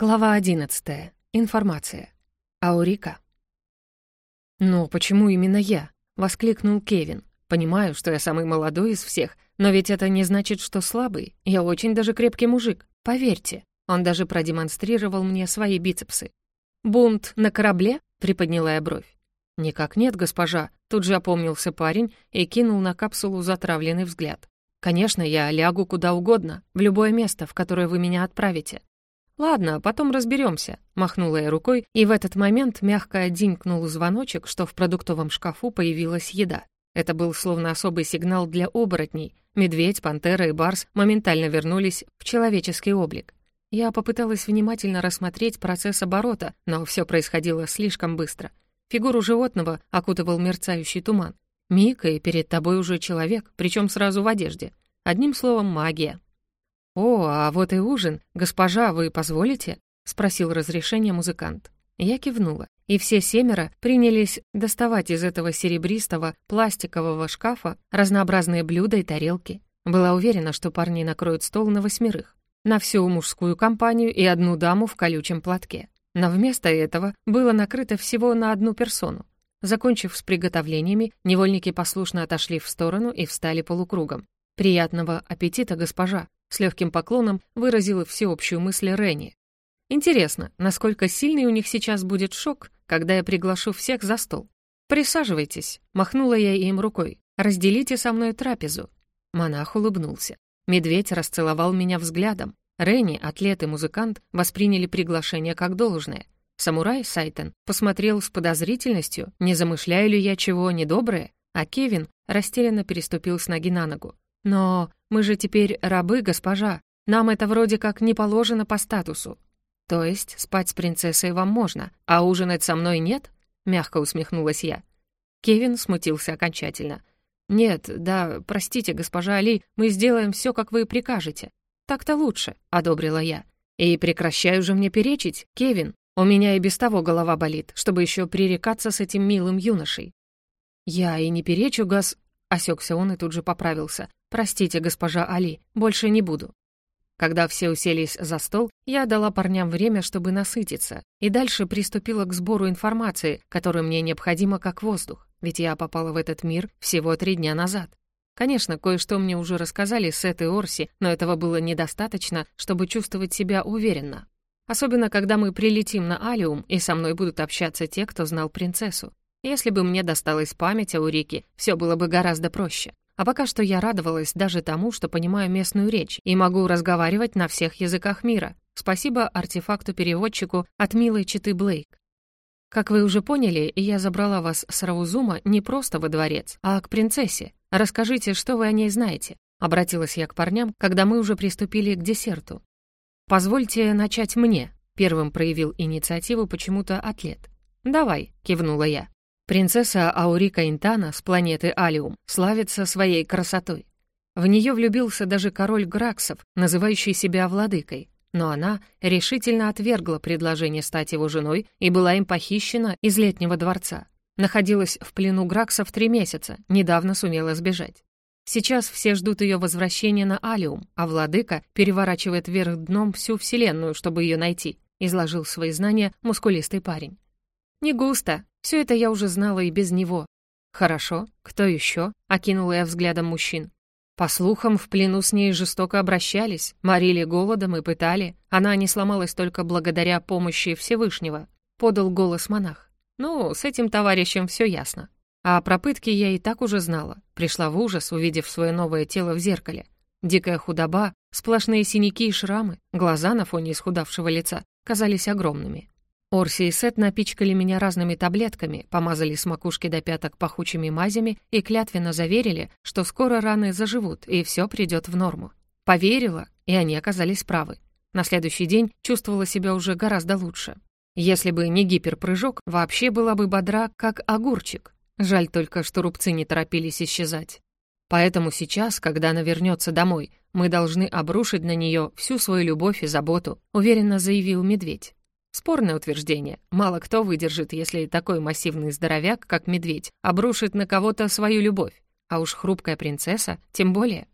Глава 11. Информация. Аурика. «Но почему именно я?» — воскликнул Кевин. «Понимаю, что я самый молодой из всех, но ведь это не значит, что слабый. Я очень даже крепкий мужик, поверьте». Он даже продемонстрировал мне свои бицепсы. «Бунт на корабле?» — приподняла я бровь. «Никак нет, госпожа», — тут же опомнился парень и кинул на капсулу затравленный взгляд. «Конечно, я лягу куда угодно, в любое место, в которое вы меня отправите. «Ладно, потом разберемся», — махнула я рукой, и в этот момент мягко динькнул звоночек, что в продуктовом шкафу появилась еда. Это был словно особый сигнал для оборотней. Медведь, пантера и барс моментально вернулись в человеческий облик. Я попыталась внимательно рассмотреть процесс оборота, но все происходило слишком быстро. Фигуру животного окутывал мерцающий туман. Миг, и перед тобой уже человек, причем сразу в одежде. Одним словом, магия. «О, а вот и ужин. Госпожа, вы позволите?» — спросил разрешение музыкант. Я кивнула, и все семеро принялись доставать из этого серебристого пластикового шкафа разнообразные блюда и тарелки. Была уверена, что парни накроют стол на восьмерых, на всю мужскую компанию и одну даму в колючем платке. Но вместо этого было накрыто всего на одну персону. Закончив с приготовлениями, невольники послушно отошли в сторону и встали полукругом. «Приятного аппетита, госпожа!» С легким поклоном выразила всеобщую мысль Ренни. Интересно, насколько сильный у них сейчас будет шок, когда я приглашу всех за стол. «Присаживайтесь», — махнула я им рукой. «Разделите со мной трапезу». Монах улыбнулся. Медведь расцеловал меня взглядом. Ренни, атлет и музыкант, восприняли приглашение как должное. Самурай Сайтен посмотрел с подозрительностью, не замышляю ли я чего недоброе, а Кевин растерянно переступил с ноги на ногу. «Но мы же теперь рабы, госпожа. Нам это вроде как не положено по статусу». «То есть спать с принцессой вам можно, а ужинать со мной нет?» — мягко усмехнулась я. Кевин смутился окончательно. «Нет, да, простите, госпожа Али, мы сделаем все, как вы прикажете». «Так-то лучше», — одобрила я. «И прекращай уже мне перечить, Кевин. У меня и без того голова болит, чтобы еще пререкаться с этим милым юношей». «Я и не перечу, газ...» — осекся он и тут же поправился. «Простите, госпожа Али, больше не буду». Когда все уселись за стол, я дала парням время, чтобы насытиться, и дальше приступила к сбору информации, которая мне необходима как воздух, ведь я попала в этот мир всего три дня назад. Конечно, кое-что мне уже рассказали Сет и Орси, но этого было недостаточно, чтобы чувствовать себя уверенно. Особенно, когда мы прилетим на Алиум, и со мной будут общаться те, кто знал принцессу. Если бы мне досталась память о Урике, все было бы гораздо проще. А пока что я радовалась даже тому, что понимаю местную речь и могу разговаривать на всех языках мира. Спасибо артефакту-переводчику от милой читы Блейк. Как вы уже поняли, я забрала вас с Раузума не просто во дворец, а к принцессе. Расскажите, что вы о ней знаете. Обратилась я к парням, когда мы уже приступили к десерту. «Позвольте начать мне», — первым проявил инициативу почему-то атлет. «Давай», — кивнула я. Принцесса Аурика Интана с планеты Алиум славится своей красотой. В нее влюбился даже король Граксов, называющий себя владыкой. Но она решительно отвергла предложение стать его женой и была им похищена из летнего дворца. Находилась в плену Граксов три месяца, недавно сумела сбежать. Сейчас все ждут ее возвращения на Алиум, а владыка переворачивает вверх дном всю вселенную, чтобы ее найти, изложил свои знания мускулистый парень. «Не густо. Все это я уже знала и без него». «Хорошо. Кто еще?» — окинула я взглядом мужчин. По слухам, в плену с ней жестоко обращались, морили голодом и пытали. Она не сломалась только благодаря помощи Всевышнего, — подал голос монах. Ну, с этим товарищем все ясно. А про пытки я и так уже знала. Пришла в ужас, увидев свое новое тело в зеркале. Дикая худоба, сплошные синяки и шрамы, глаза на фоне исхудавшего лица казались огромными. Орси и Сет напичкали меня разными таблетками, помазали с макушки до пяток пахучими мазями и клятвенно заверили, что скоро раны заживут и все придет в норму. Поверила, и они оказались правы. На следующий день чувствовала себя уже гораздо лучше. Если бы не гиперпрыжок, вообще была бы бодра, как огурчик. Жаль только, что рубцы не торопились исчезать. Поэтому сейчас, когда она вернется домой, мы должны обрушить на нее всю свою любовь и заботу, уверенно заявил медведь. Спорное утверждение. Мало кто выдержит, если такой массивный здоровяк, как медведь, обрушит на кого-то свою любовь. А уж хрупкая принцесса тем более.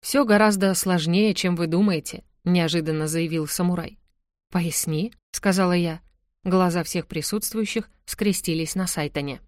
«Все гораздо сложнее, чем вы думаете», — неожиданно заявил самурай. «Поясни», — сказала я. Глаза всех присутствующих скрестились на Сайтоне.